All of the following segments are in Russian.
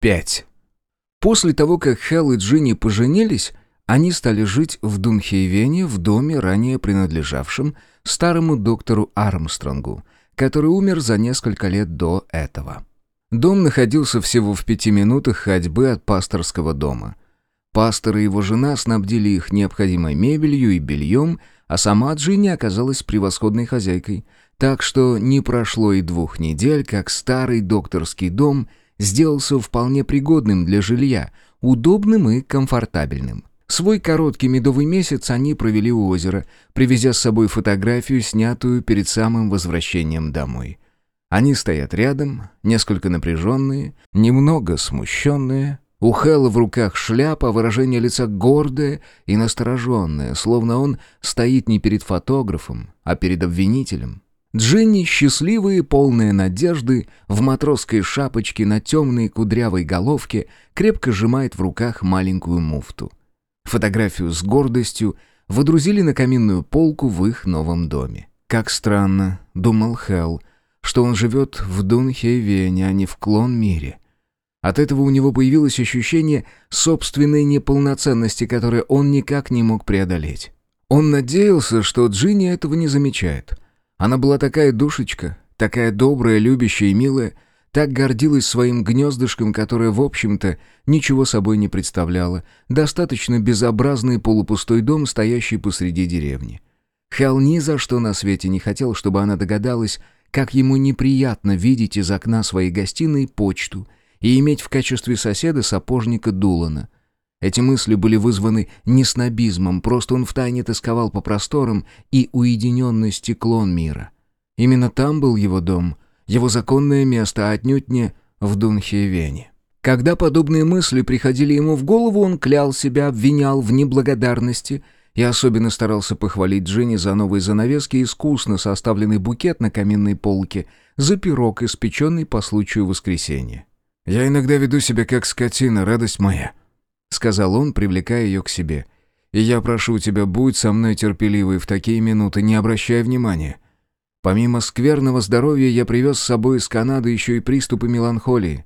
5. После того, как Хелл и Джинни поженились, они стали жить в Дунхейвене в доме, ранее принадлежавшем старому доктору Армстронгу, который умер за несколько лет до этого. Дом находился всего в пяти минутах ходьбы от пасторского дома. Пастор и его жена снабдили их необходимой мебелью и бельем, а сама Джинни оказалась превосходной хозяйкой, так что не прошло и двух недель, как старый докторский дом – сделался вполне пригодным для жилья, удобным и комфортабельным. Свой короткий медовый месяц они провели у озера, привезя с собой фотографию, снятую перед самым возвращением домой. Они стоят рядом, несколько напряженные, немного смущенные. У Хэлла в руках шляпа, выражение лица гордое и настороженное, словно он стоит не перед фотографом, а перед обвинителем. Джинни, счастливые, полные надежды, в матросской шапочке на темной кудрявой головке, крепко сжимает в руках маленькую муфту. Фотографию с гордостью водрузили на каминную полку в их новом доме. «Как странно», — думал Хелл, — «что он живет в Дунхейвене, а не в Клон-мире». От этого у него появилось ощущение собственной неполноценности, которое он никак не мог преодолеть. Он надеялся, что Джинни этого не замечает — она была такая душечка, такая добрая, любящая и милая, так гордилась своим гнездышком, которое, в общем-то, ничего собой не представляло, достаточно безобразный полупустой дом, стоящий посреди деревни. Хэл ни за что на свете не хотел, чтобы она догадалась, как ему неприятно видеть из окна своей гостиной почту и иметь в качестве соседа сапожника Дулана — эти мысли были вызваны не снобизмом, просто он втайне тосковал по просторам и уединенности клон мира. Именно там был его дом, его законное место, а отнюдь не в Дунхевене. Когда подобные мысли приходили ему в голову, он клял себя, обвинял в неблагодарности и особенно старался похвалить Дженни за новые занавески искусно составленный букет на каминной полке, за пирог, испеченный по случаю воскресенья. «Я иногда веду себя как скотина, радость моя», — сказал он, привлекая ее к себе. «И я прошу тебя, будь со мной терпеливой в такие минуты, не обращай внимания. Помимо скверного здоровья я привез с собой из Канады еще и приступы меланхолии».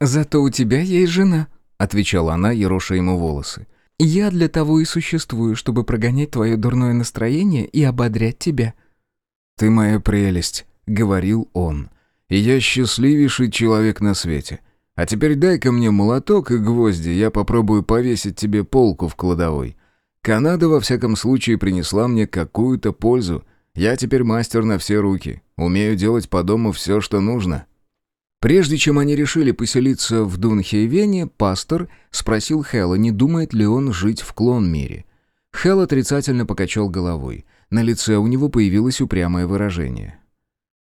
«Зато у тебя есть жена», — отвечала она, ероша ему волосы. «Я для того и существую, чтобы прогонять твое дурное настроение и ободрять тебя». «Ты моя прелесть», — говорил он. «И я счастливейший человек на свете. А теперь дай-ка мне молоток и гвозди, я попробую повесить тебе полку в кладовой. Канада во всяком случае принесла мне какую-то пользу. Я теперь мастер на все руки, умею делать по дому все, что нужно». Прежде чем они решили поселиться в Дунхейвене, пастор спросил Хэлла, не думает ли он жить в клон-мире. Хелл отрицательно покачал головой. На лице у него появилось упрямое выражение.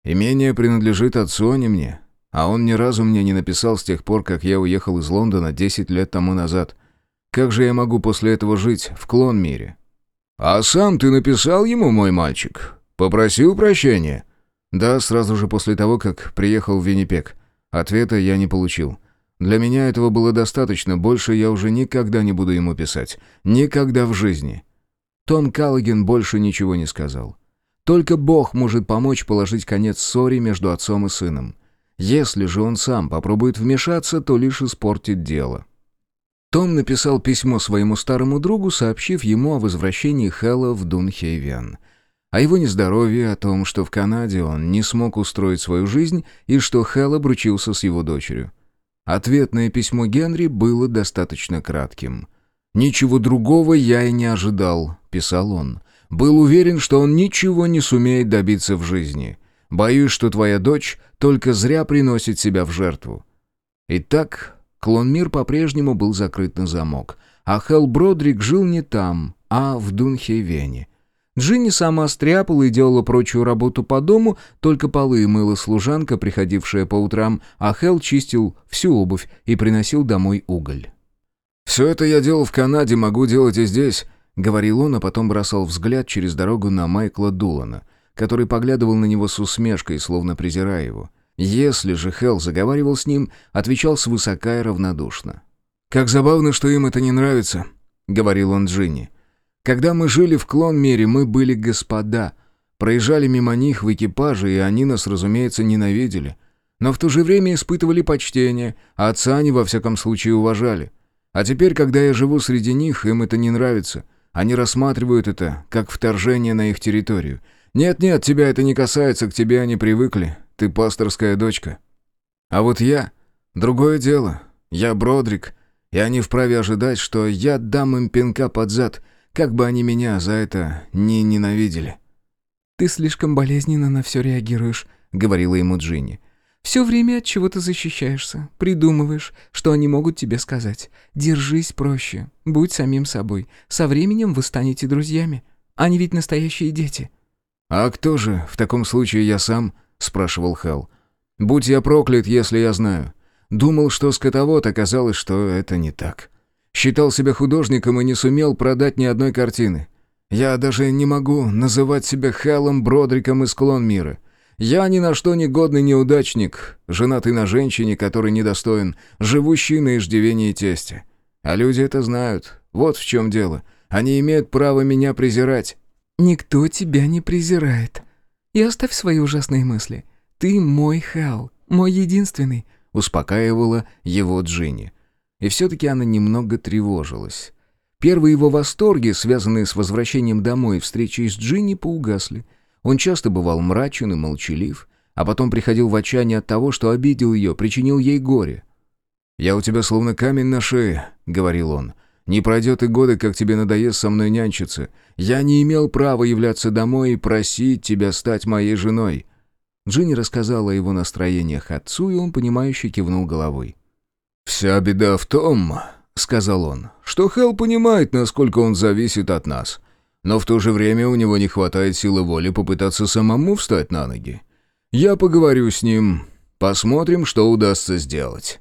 «Имение принадлежит отцу, а не мне. А он ни разу мне не написал с тех пор, как я уехал из Лондона 10 лет тому назад. Как же я могу после этого жить в клон-мире? «А сам ты написал ему, мой мальчик? Попросил прощения?» «Да, сразу же после того, как приехал в Виннипек. Ответа я не получил. Для меня этого было достаточно, больше я уже никогда не буду ему писать. Никогда в жизни». Том Каллиген больше ничего не сказал. Только Бог может помочь положить конец ссоре между отцом и сыном. Если же он сам попробует вмешаться, то лишь испортит дело. Том написал письмо своему старому другу, сообщив ему о возвращении Хэлла в Дунхейвен. О его нездоровье, о том, что в Канаде он не смог устроить свою жизнь и что Хэл обручился с его дочерью. Ответное письмо Генри было достаточно кратким. «Ничего другого я и не ожидал», — писал он. «Был уверен, что он ничего не сумеет добиться в жизни. Боюсь, что твоя дочь только зря приносит себя в жертву». Итак, Клонмир по-прежнему был закрыт на замок, а Хелл Бродрик жил не там, а в Дунхейвене. Джинни сама стряпала и делала прочую работу по дому, только полы мыла служанка, приходившая по утрам, а Хелл чистил всю обувь и приносил домой уголь. «Все это я делал в Канаде, могу делать и здесь», — говорил он, а потом бросал взгляд через дорогу на Майкла Дулана — который поглядывал на него с усмешкой, словно презирая его. Если же Хелл заговаривал с ним, отвечал свысока и равнодушно. «Как забавно, что им это не нравится», — говорил он Джинни. «Когда мы жили в клон-мире, мы были господа. Проезжали мимо них в экипаже, и они нас, разумеется, ненавидели. но в то же время испытывали почтение, а отца они во всяком случае уважали. А теперь, когда я живу среди них, им это не нравится. Они рассматривают это как вторжение на их территорию. Нет-нет, тебя это не касается, к тебе они привыкли. Ты пасторская дочка. А вот я... Другое дело. Я Бродрик, и они вправе ожидать, что я дам им пинка под зад, как бы они меня за это не ненавидели. «Ты слишком болезненно на все реагируешь», — говорила ему Джинни. «Все время от чего-то защищаешься, придумываешь, что они могут тебе сказать. Держись проще, будь самим собой. Со временем вы станете друзьями. Они ведь настоящие дети». «А кто же, в таком случае я сам?» — спрашивал Хелл. «Будь я проклят, если я знаю. Думал, что скотовод, оказалось, что это не так. Считал себя художником и не сумел продать ни одной картины. Я даже не могу называть себя Хеллом Бродриком из Клон Мира. Я ни на что не годный неудачник, женатый на женщине, который недостоин, живущий на иждивении тестя. А люди это знают. Вот в чем дело. Они имеют право меня презирать». «Никто тебя не презирает. И оставь свои ужасные мысли. Ты мой Хелл, мой единственный», — успокаивала его Джинни. И все-таки она немного тревожилась. Первые его восторги, связанные с возвращением домой и встречей с Джинни, поугасли. Он часто бывал мрачен и молчалив, а потом приходил в отчаяние от того, что обидел ее, причинил ей горе. «Я у тебя словно камень на шее», — говорил он. «Не пройдет и года, как тебе надоест со мной нянчиться. Я не имел права являться домой и просить тебя стать моей женой». Джинни рассказала о его настроениях отцу, и он, понимающе кивнул головой. «Вся беда в том, — сказал он, — что Хелл понимает, насколько он зависит от нас. Но в то же время у него не хватает силы воли попытаться самому встать на ноги. Я поговорю с ним, посмотрим, что удастся сделать».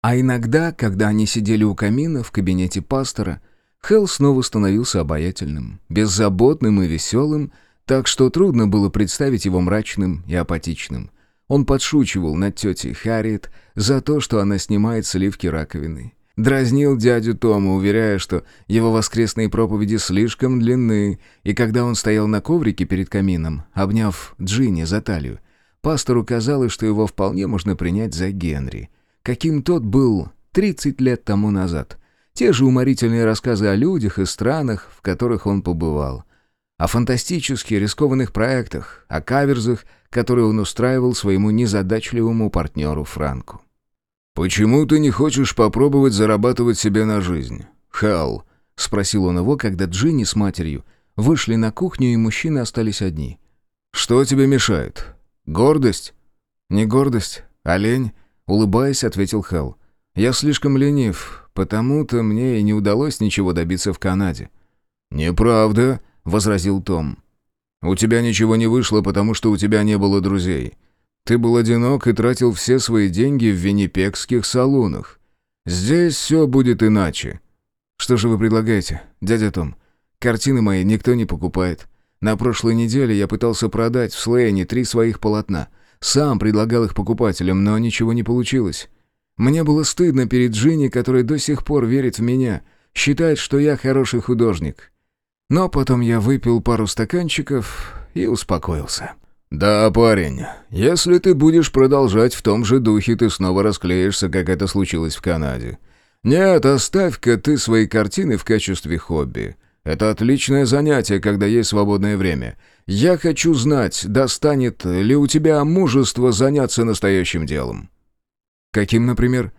А иногда, когда они сидели у камина в кабинете пастора, Хелл снова становился обаятельным, беззаботным и веселым, так что трудно было представить его мрачным и апатичным. Он подшучивал над тетей Харриет за то, что она снимает сливки раковины. Дразнил дядю Тома, уверяя, что его воскресные проповеди слишком длинны, и когда он стоял на коврике перед камином, обняв Джинни за талию, пастору казалось, что его вполне можно принять за Генри, каким тот был 30 лет тому назад. Те же уморительные рассказы о людях и странах, в которых он побывал. О фантастически рискованных проектах, о каверзах, которые он устраивал своему незадачливому партнеру Франку. «Почему ты не хочешь попробовать зарабатывать себе на жизнь, Хал?» — спросил он его, когда Джинни с матерью вышли на кухню, и мужчины остались одни. «Что тебе мешает? Гордость?» «Не гордость, а лень», — улыбаясь, ответил Хал. «Я слишком ленив, потому-то мне и не удалось ничего добиться в Канаде». «Неправда», — возразил Том. «У тебя ничего не вышло, потому что у тебя не было друзей. Ты был одинок и тратил все свои деньги в виннипекских салонах. Здесь все будет иначе». «Что же вы предлагаете, дядя Том? Картины мои никто не покупает. На прошлой неделе я пытался продать в Слейне три своих полотна. Сам предлагал их покупателям, но ничего не получилось. Мне было стыдно перед Джинни, которая до сих пор верит в меня, считает, что я хороший художник. Но потом я выпил пару стаканчиков и успокоился». «Да, парень, если ты будешь продолжать в том же духе, ты снова расклеишься, как это случилось в Канаде. Нет, оставь-ка ты свои картины в качестве хобби. Это отличное занятие, когда есть свободное время. Я хочу знать, достанет ли у тебя мужество заняться настоящим делом». «Каким, например?»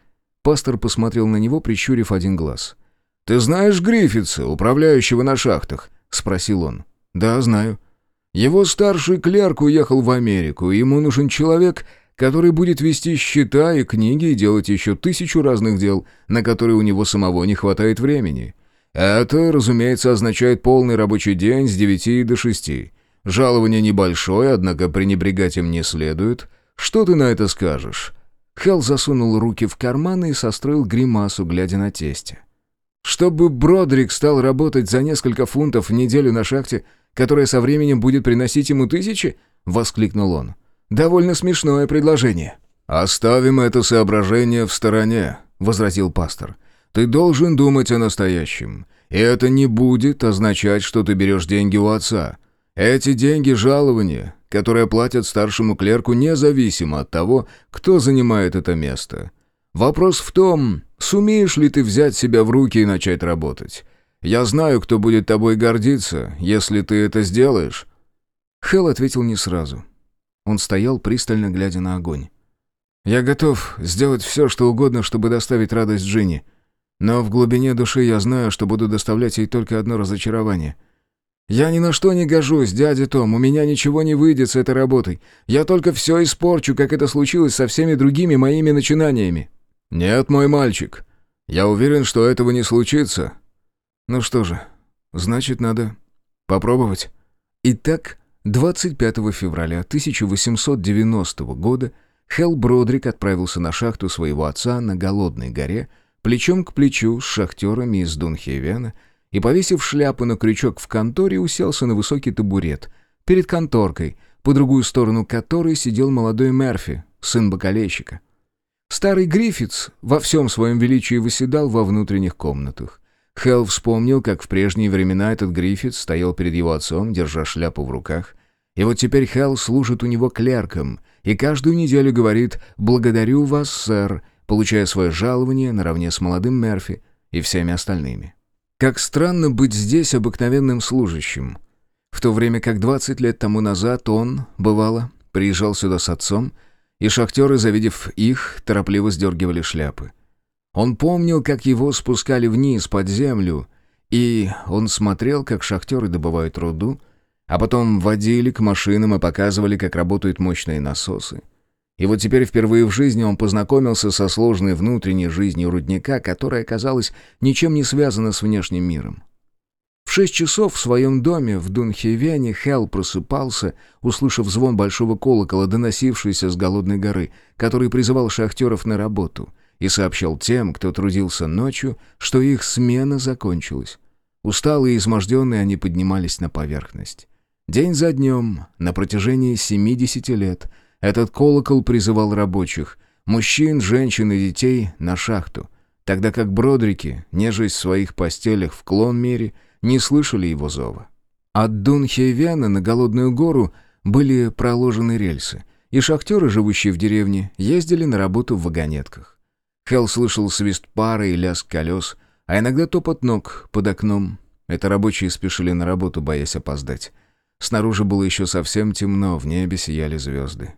Пастор посмотрел на него, прищурив один глаз. «Ты знаешь Гриффитса, управляющего на шахтах?» — спросил он. «Да, знаю». Его старший клерк уехал в Америку, ему нужен человек, который будет вести счета и книги и делать еще тысячу разных дел, на которые у него самого не хватает времени. Это, разумеется, означает полный рабочий день с девяти до шести. Жалование небольшое, однако пренебрегать им не следует. Что ты на это скажешь?» Хелл засунул руки в карманы и состроил гримасу, глядя на тестя. «Чтобы Бродрик стал работать за несколько фунтов в неделю на шахте, которая со временем будет приносить ему тысячи?» — воскликнул он. «Довольно смешное предложение». «Оставим это соображение в стороне», — возразил пастор. «Ты должен думать о настоящем. И это не будет означать, что ты берешь деньги у отца. Эти деньги — жалования. которые платят старшему клерку независимо от того, кто занимает это место. Вопрос в том, сумеешь ли ты взять себя в руки и начать работать. Я знаю, кто будет тобой гордиться, если ты это сделаешь». Хелл ответил не сразу. Он стоял, пристально глядя на огонь. «Я готов сделать все, что угодно, чтобы доставить радость Джинни. Но в глубине души я знаю, что буду доставлять ей только одно разочарование. Я ни на что не гожусь, дядя Том, у меня ничего не выйдет с этой работой. Я только все испорчу, как это случилось со всеми другими моими начинаниями». «Нет, мой мальчик, я уверен, что этого не случится». «Ну что же, значит, надо попробовать». Итак, 25 февраля 1890 года Хелл Бродрик отправился на шахту своего отца на Голодной горе, плечом к плечу с шахтерами из Дунхевена, и, повесив шляпу на крючок в конторе, уселся на высокий табурет перед конторкой, по другую сторону которой сидел молодой Мерфи, сын бакалейщика. Старый Гриффитс во всем своем величии выседал во внутренних комнатах. Хелл вспомнил, как в прежние времена этот Гриффит стоял перед его отцом, держа шляпу в руках. И вот теперь Хелл служит у него клерком и каждую неделю говорит «Благодарю вас, сэр», получая свое жалование наравне с молодым Мерфи и всеми остальными. Как странно быть здесь обыкновенным служащим. В то время как 20 лет тому назад он, бывало, приезжал сюда с отцом, и шахтеры, завидев их, торопливо сдергивали шляпы. Он помнил, как его спускали вниз под землю, и он смотрел, как шахтеры добывают руду, а потом водили к машинам и показывали, как работают мощные насосы. И вот теперь впервые в жизни он познакомился со сложной внутренней жизнью рудника, которая, казалось, ничем не связана с внешним миром. В шесть часов в своем доме в Дунхевене Хелл просыпался, услышав звон большого колокола, доносившийся с голодной горы, который призывал шахтеров на работу — и сообщал тем, кто трудился ночью, что их смена закончилась. Усталые и изможденные они поднимались на поверхность. День за днем, на протяжении 70 лет, этот колокол призывал рабочих, мужчин, женщин и детей, на шахту, тогда как бродрики, нежесть в своих постелях в клон-мире, не слышали его зова. От Дунхейвяна на Голодную гору были проложены рельсы, и шахтеры, живущие в деревне, ездили на работу в вагонетках. Хелл слышал свист пары и лязг колес, а иногда топот ног под окном. Это рабочие спешили на работу, боясь опоздать. Снаружи было еще совсем темно, в небе сияли звезды.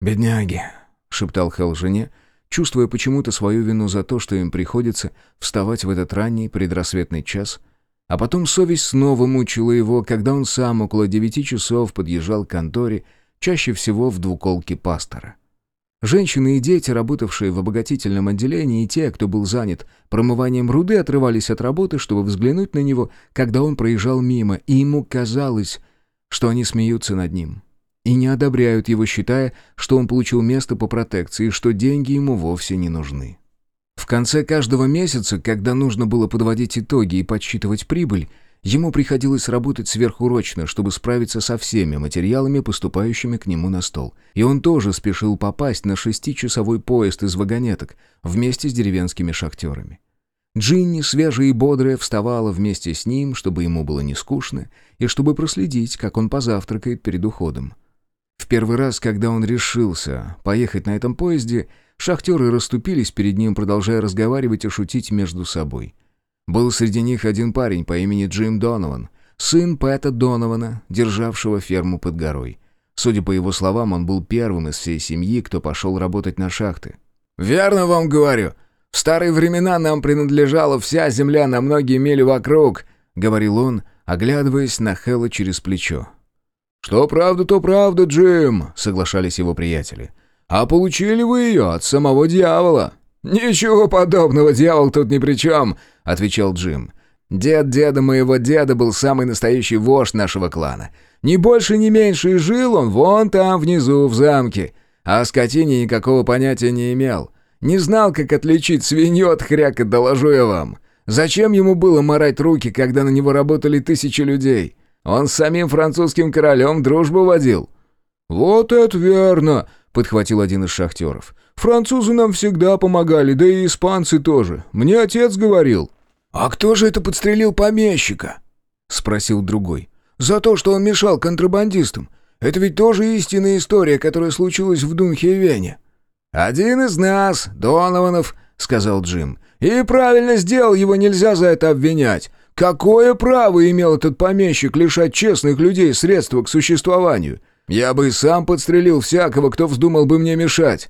«Бедняги», — шептал Хелл жене, чувствуя почему-то свою вину за то, что им приходится вставать в этот ранний предрассветный час, а потом совесть снова мучила его, когда он сам около девяти часов подъезжал к конторе, чаще всего в двуколке пастора. Женщины и дети, работавшие в обогатительном отделении, и те, кто был занят промыванием руды, отрывались от работы, чтобы взглянуть на него, когда он проезжал мимо, и ему казалось, что они смеются над ним. И не одобряют его, считая, что он получил место по протекции, и что деньги ему вовсе не нужны. В конце каждого месяца, когда нужно было подводить итоги и подсчитывать прибыль, Ему приходилось работать сверхурочно, чтобы справиться со всеми материалами, поступающими к нему на стол. И он тоже спешил попасть на шестичасовой поезд из вагонеток вместе с деревенскими шахтерами. Джинни, свежая и бодрая, вставала вместе с ним, чтобы ему было не скучно, и чтобы проследить, как он позавтракает перед уходом. В первый раз, когда он решился поехать на этом поезде, шахтеры расступились перед ним, продолжая разговаривать и шутить между собой — был среди них один парень по имени Джим Донован, сын Пэта Донована, державшего ферму под горой. Судя по его словам, он был первым из всей семьи, кто пошел работать на шахты. «Верно вам говорю. В старые времена нам принадлежала вся земля на многие мили вокруг», — говорил он, оглядываясь на Хэлла через плечо. «Что правда, то правда, Джим», — соглашались его приятели. «А получили вы ее от самого дьявола». «Ничего подобного, дьявол тут ни при чем», отвечал Джим. «Дед деда моего деда был самый настоящий вождь нашего клана. Ни больше, ни меньше, и жил он вон там внизу, в замке. А о скотине никакого понятия не имел. Не знал, как отличить свинью от хряка, доложу я вам. Зачем ему было морать руки, когда на него работали тысячи людей? Он с самим французским королем дружбу водил». «Вот это верно!» — подхватил один из шахтеров. «Французы нам всегда помогали, да и испанцы тоже. Мне отец говорил». «А кто же это подстрелил помещика?» — спросил другой. «За то, что он мешал контрабандистам. Это ведь тоже истинная история, которая случилась в Дунхевене». «Один из нас, Донованов», — сказал Джим. «И правильно сделал, его нельзя за это обвинять. Какое право имел этот помещик лишать честных людей средства к существованию? Я бы и сам подстрелил всякого, кто вздумал бы мне мешать».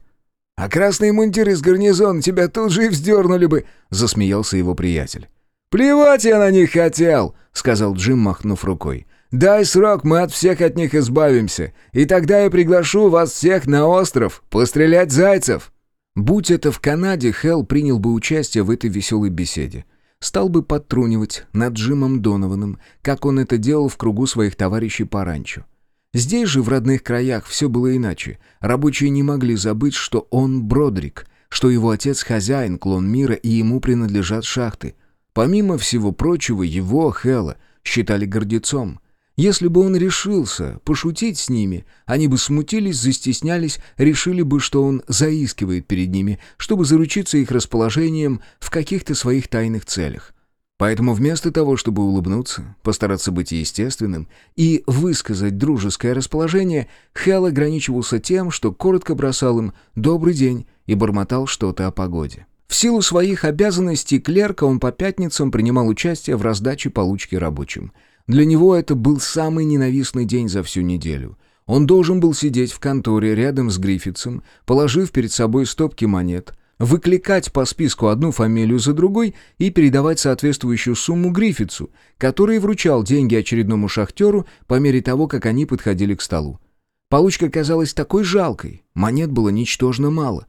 «А красные мундиры из гарнизона тебя тут же и вздернули бы», — засмеялся его приятель. «Плевать я на них хотел», — сказал Джим, махнув рукой. Дай срок, мы от всех от них избавимся, и тогда я приглашу вас всех на остров пострелять зайцев». Будь это в Канаде, Хелл принял бы участие в этой веселой беседе. Стал бы подтрунивать над Джимом Донованом, как он это делал в кругу своих товарищей по ранчо. Здесь же, в родных краях, все было иначе. Рабочие не могли забыть, что он Бродрик, что его отец хозяин, клон мира, и ему принадлежат шахты. Помимо всего прочего, его, Хэлла, считали гордецом. Если бы он решился пошутить с ними, они бы смутились, застеснялись, решили бы, что он заискивает перед ними, чтобы заручиться их расположением в каких-то своих тайных целях. Поэтому вместо того, чтобы улыбнуться, постараться быть естественным и высказать дружеское расположение, Хелл ограничивался тем, что коротко бросал им «добрый день» и бормотал что-то о погоде. В силу своих обязанностей клерка он по пятницам принимал участие в раздаче получки рабочим – для него это был самый ненавистный день за всю неделю. Он должен был сидеть в конторе рядом с Гриффитсом, положив перед собой стопки монет, выкликать по списку одну фамилию за другой и передавать соответствующую сумму Гриффитсу, который вручал деньги очередному шахтеру по мере того, как они подходили к столу. Получка казалась такой жалкой, монет было ничтожно мало.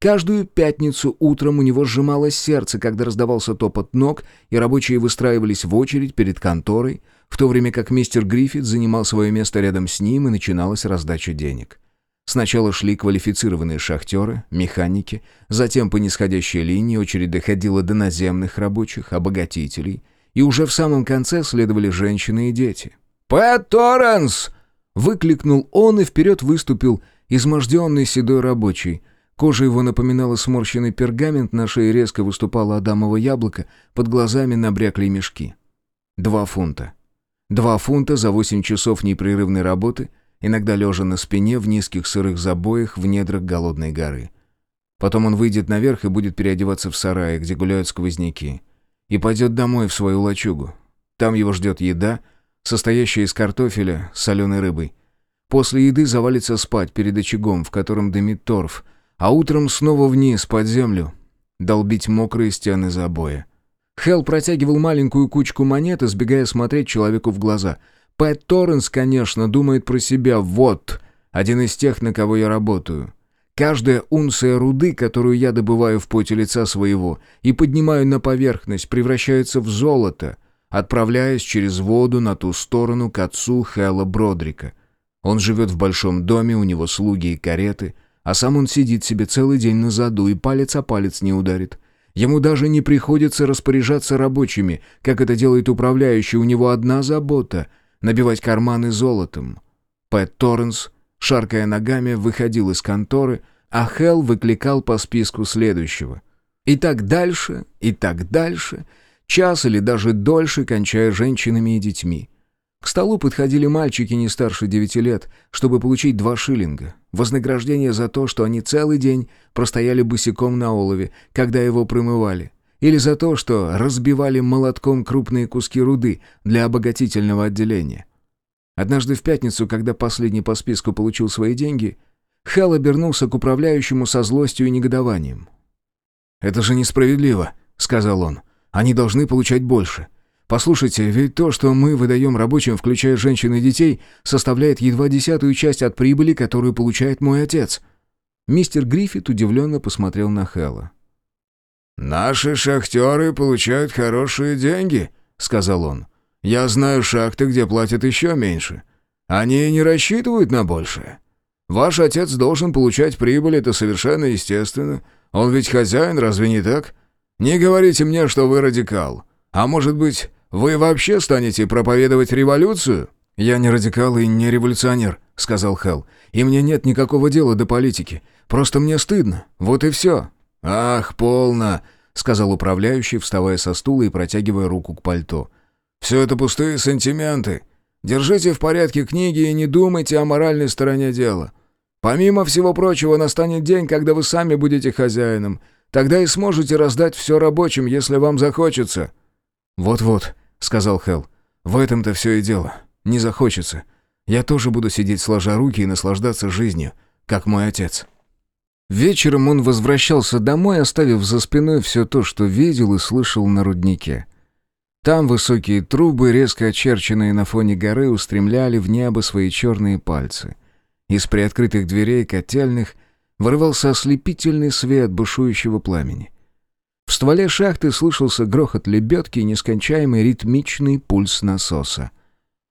Каждую пятницу утром у него сжималось сердце, когда раздавался топот ног, и рабочие выстраивались в очередь перед конторой, в то время как мистер Гриффит занимал свое место рядом с ним и начиналась раздача денег. Сначала шли квалифицированные шахтеры, механики, затем по нисходящей линии очередь доходила до наземных рабочих, обогатителей, и уже в самом конце следовали женщины и дети. «Пэт Торренс!» — выкликнул он и вперед выступил изможденный седой рабочий. Кожа его напоминала сморщенный пергамент, на шее резко выступало адамово яблоко, под глазами набрякли мешки. Два фунта. Два фунта за восемь часов непрерывной работы, иногда лежа на спине в низких сырых забоях в недрах голодной горы. Потом он выйдет наверх и будет переодеваться в сарае, где гуляют сквозняки. И пойдет домой в свою лачугу. Там его ждет еда, состоящая из картофеля с соленой рыбой. После еды завалится спать перед очагом, в котором дымит торф, а утром снова вниз, под землю, долбить мокрые стены забоя. Хелл протягивал маленькую кучку монет, избегая смотреть человеку в глаза. Пэт Торренс, конечно, думает про себя «вот», один из тех, на кого я работаю. Каждая унция руды, которую я добываю в поте лица своего и поднимаю на поверхность, превращается в золото, отправляясь через воду на ту сторону к отцу Хэлла Бродрика. Он живет в большом доме, у него слуги и кареты, а сам он сидит себе целый день на заду и палец о палец не ударит. Ему даже не приходится распоряжаться рабочими, как это делает управляющий, у него одна забота — набивать карманы золотом. Пэт Торренс, шаркая ногами, выходил из конторы, а Хелл выкликал по списку следующего. И так дальше, и так дальше, час или даже дольше, кончая женщинами и детьми. К столу подходили мальчики не старше девяти лет, чтобы получить два шиллинга. Вознаграждение за то, что они целый день простояли босиком на олове, когда его промывали. Или за то, что разбивали молотком крупные куски руды для обогатительного отделения. Однажды в пятницу, когда последний по списку получил свои деньги, Хелл обернулся к управляющему со злостью и негодованием. «Это же несправедливо», — сказал он. «Они должны получать больше. Послушайте, ведь то, что мы выдаем рабочим, включая женщин и детей, составляет едва десятую часть от прибыли, которую получает мой отец». Мистер Гриффит удивленно посмотрел на Хэлла. «Наши шахтеры получают хорошие деньги», — сказал он. «Я знаю шахты, где платят еще меньше. Они не рассчитывают на большее. Ваш отец должен получать прибыль, это совершенно естественно. Он ведь хозяин, разве не так? Не говорите мне, что вы радикал. А может быть, вы вообще станете проповедовать революцию?» «Я не радикал и не революционер», — сказал Хелл. «И мне нет никакого дела до политики. Просто мне стыдно. Вот и все». «Ах, полно», — сказал управляющий, вставая со стула и протягивая руку к пальто. «Все это пустые сантименты. Держите в порядке книги и не думайте о моральной стороне дела. Помимо всего прочего, настанет день, когда вы сами будете хозяином. Тогда и сможете раздать все рабочим, если вам захочется». «Вот-вот», — сказал Хелл. «В этом-то все и дело. Не захочется. Я тоже буду сидеть сложа руки и наслаждаться жизнью, как мой отец». Вечером он возвращался домой, оставив за спиной все то, что видел и слышал на руднике. Там высокие трубы, резко очерченные на фоне горы, устремляли в небо свои черные пальцы. Из приоткрытых дверей котельных вырывался ослепительный свет бушующего пламени. В стволе шахты слышался грохот лебедки и нескончаемый ритмичный пульс насоса.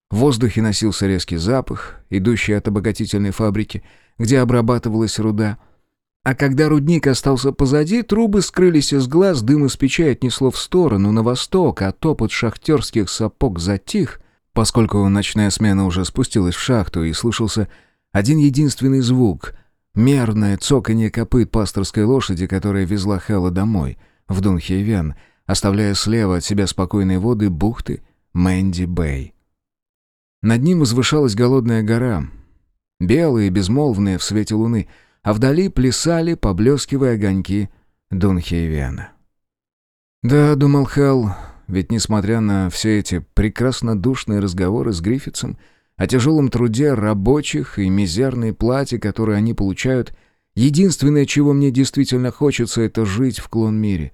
В воздухе носился резкий запах, идущий от обогатительной фабрики, где обрабатывалась руда — а когда рудник остался позади, трубы скрылись из глаз, дым из печей отнесло в сторону, на восток, а топот шахтерских сапог затих, поскольку ночная смена уже спустилась в шахту, и слышался один единственный звук — мерное цоканье копыт пасторской лошади, которая везла Хэлла домой, в Дунхейвен, оставляя слева от себя спокойные воды бухты Мэнди-Бэй. Над ним возвышалась голодная гора, белая и безмолвная в свете луны — а вдали плясали, поблескивая огоньки Дунхейвена. «Да», — думал Хелл, ведь несмотря на все эти прекрасно душные разговоры с Гриффитсом о тяжелом труде рабочих и мизерной плате, которую они получают, единственное, чего мне действительно хочется, это жить в клон-мире.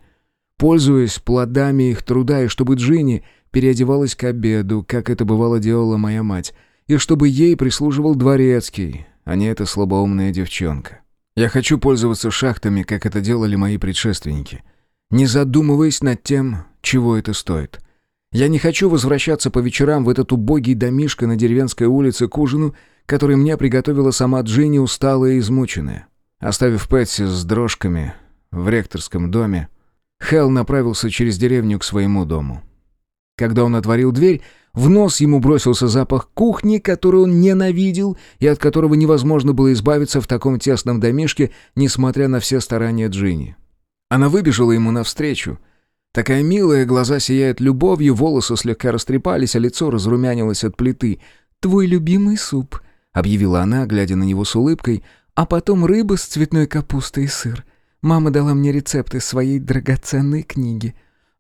Пользуясь плодами их труда, и чтобы Джинни переодевалась к обеду, как это бывало делала моя мать, и чтобы ей прислуживал дворецкий, а не эта слабоумная девчонка. Я хочу пользоваться шахтами, как это делали мои предшественники, не задумываясь над тем, чего это стоит. Я не хочу возвращаться по вечерам в этот убогий домишко на деревенской улице к ужину, который мне приготовила сама Джинни, усталая и измученная. Оставив Пэтси с дрожками в ректорском доме, Хелл направился через деревню к своему дому. Когда он отворил дверь, в нос ему бросился запах кухни, который он ненавидел и от которого невозможно было избавиться в таком тесном домишке, несмотря на все старания Джинни. Она выбежала ему навстречу. Такая милая, глаза сияют любовью, волосы слегка растрепались, а лицо разрумянилось от плиты. «Твой любимый суп», — объявила она, глядя на него с улыбкой, «а потом рыба с цветной капустой и сыр. Мама дала мне рецепты своей драгоценной книги».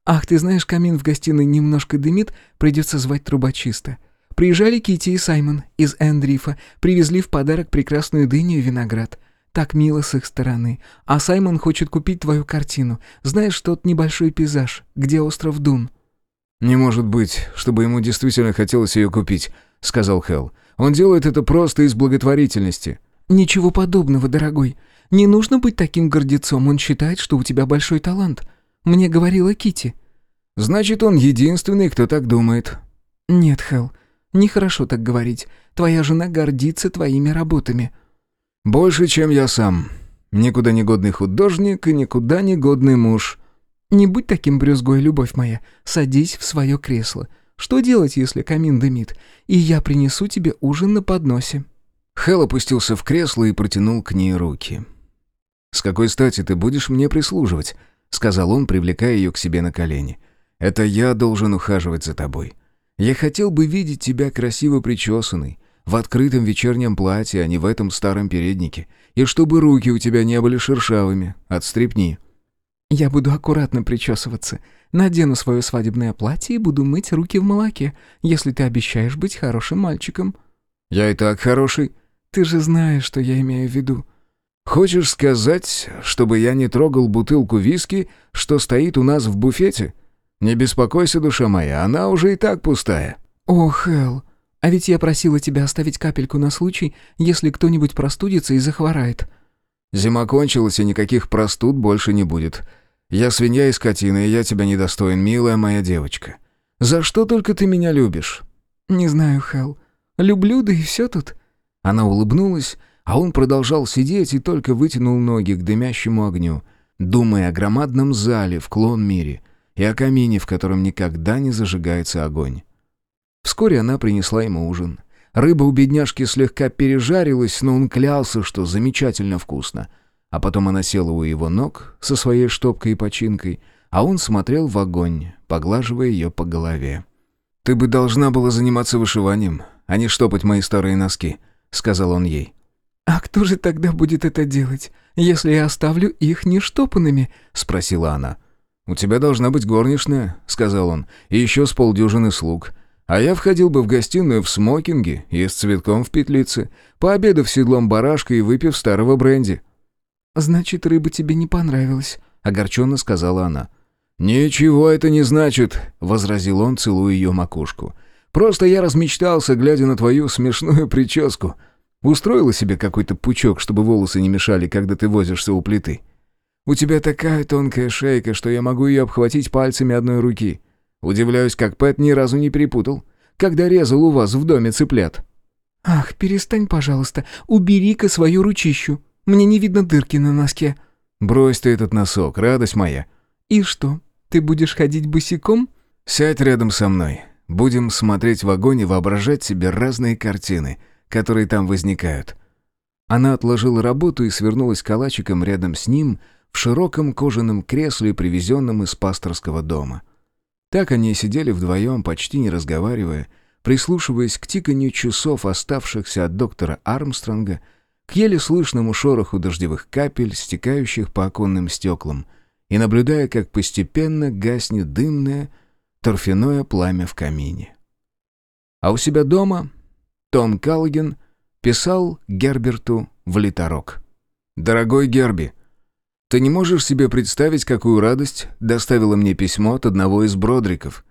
«Ах, ты знаешь, камин в гостиной немножко дымит, придется звать трубочиста». Приезжали Кити и Саймон из Эндрифа, привезли в подарок прекрасную дыню и виноград. Так мило с их стороны. А Саймон хочет купить твою картину. Знаешь тот небольшой пейзаж, где остров Дун?» «Не может быть, чтобы ему действительно хотелось ее купить», — сказал Хелл. «Он делает это просто из благотворительности». «Ничего подобного, дорогой. Не нужно быть таким гордецом. Он считает, что у тебя большой талант. Мне говорила Кити. Значит, он единственный, кто так думает. Нет, Хел, нехорошо так говорить. Твоя жена гордится твоими работами. Больше, чем я сам. Никуда не годный художник и никуда не годный муж. Не будь таким брюзгой, любовь моя. Садись в свое кресло. Что делать, если камин дымит? И я принесу тебе ужин на подносе». Хел опустился в кресло и протянул к ней руки. «С какой стати ты будешь мне прислуживать?» — сказал он, привлекая ее к себе на колени. «Это я должен ухаживать за тобой. Я хотел бы видеть тебя красиво причесанной, в открытом вечернем платье, а не в этом старом переднике, и чтобы руки у тебя не были шершавыми, от стрепни». «Я буду аккуратно причесываться. Надену свое свадебное платье и буду мыть руки в молоке, если ты обещаешь быть хорошим мальчиком». «Я и так хороший». «Ты же знаешь, что я имею в виду. «Хочешь сказать, чтобы я не трогал бутылку виски, что стоит у нас в буфете? Не беспокойся, душа моя, она уже и так пустая». «О, Хелл, а ведь я просила тебя оставить капельку на случай, если кто-нибудь простудится и захворает». «Зима кончилась, и никаких простуд больше не будет. Я свинья и скотина, и я тебя недостоин, милая моя девочка. За что только ты меня любишь?» «Не знаю, Хелл. Люблю, да и все тут». Она улыбнулась, а он продолжал сидеть и только вытянул ноги к дымящему огню, думая о громадном зале в клон-мире и о камине, в котором никогда не зажигается огонь. Вскоре она принесла ему ужин. Рыба у бедняжки слегка пережарилась, но он клялся, что замечательно вкусно. А потом она села у его ног со своей штопкой и починкой, а он смотрел в огонь, поглаживая ее по голове. «Ты бы должна была заниматься вышиванием, а не штопать мои старые носки», — сказал он ей. «А кто же тогда будет это делать, если я оставлю их нештопанными?» — спросила она. «У тебя должна быть горничная», — сказал он, — «и еще с полдюжины слуг. А я входил бы в гостиную в смокинге и с цветком в петлице, пообедав седлом барашка и выпив старого бренди». «Значит, рыба тебе не понравилась», — огорченно сказала она. «Ничего это не значит», — возразил он, целуя ее макушку. «Просто я размечтался, глядя на твою смешную прическу. Устроила себе какой-то пучок, чтобы волосы не мешали, когда ты возишься у плиты. У тебя такая тонкая шейка, что я могу ее обхватить пальцами одной руки. Удивляюсь, как Пэт ни разу не перепутал, когда резал у вас в доме цыплят». «Ах, перестань, пожалуйста, убери-ка свою ручищу. Мне не видно дырки на носке». «Брось ты этот носок, радость моя». «И что, ты будешь ходить босиком?» «Сядь рядом со мной. Будем смотреть в огонь и воображать себе разные картины, которые там возникают». Она отложила работу и свернулась калачиком рядом с ним в широком кожаном кресле, привезенном из пасторского дома. Так они сидели вдвоем, почти не разговаривая, прислушиваясь к тиканью часов, оставшихся от доктора Армстронга, к еле слышному шороху дождевых капель, стекающих по оконным стеклам, и наблюдая, как постепенно гаснет дымное, торфяное пламя в камине. А у себя дома Том Каллиген писал Герберту в литорок. «Дорогой Герби, ты не можешь себе представить, какую радость доставило мне письмо от одного из Бродриков.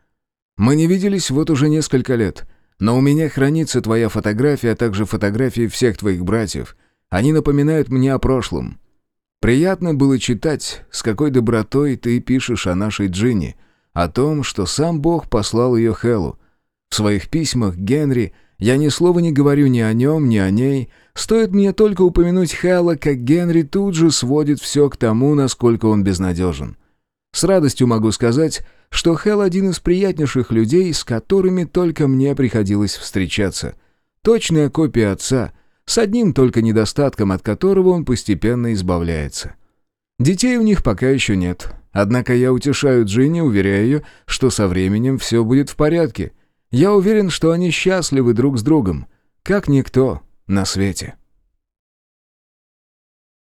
Мы не виделись вот уже несколько лет, но у меня хранится твоя фотография, а также фотографии всех твоих братьев. Они напоминают мне о прошлом. Приятно было читать, с какой добротой ты пишешь о нашей Джинни, о том, что сам Бог послал ее Хеллу. В своих письмах Генри я ни слова не говорю ни о нем, ни о ней. Стоит мне только упомянуть Хэлла, как Генри тут же сводит все к тому, насколько он безнадежен. С радостью могу сказать, что Хелл один из приятнейших людей, с которыми только мне приходилось встречаться. Точная копия отца — с одним только недостатком, от которого он постепенно избавляется. Детей у них пока еще нет. Однако я утешаю Джинни, уверяю ее, что со временем все будет в порядке. Я уверен, что они счастливы друг с другом, как никто на свете.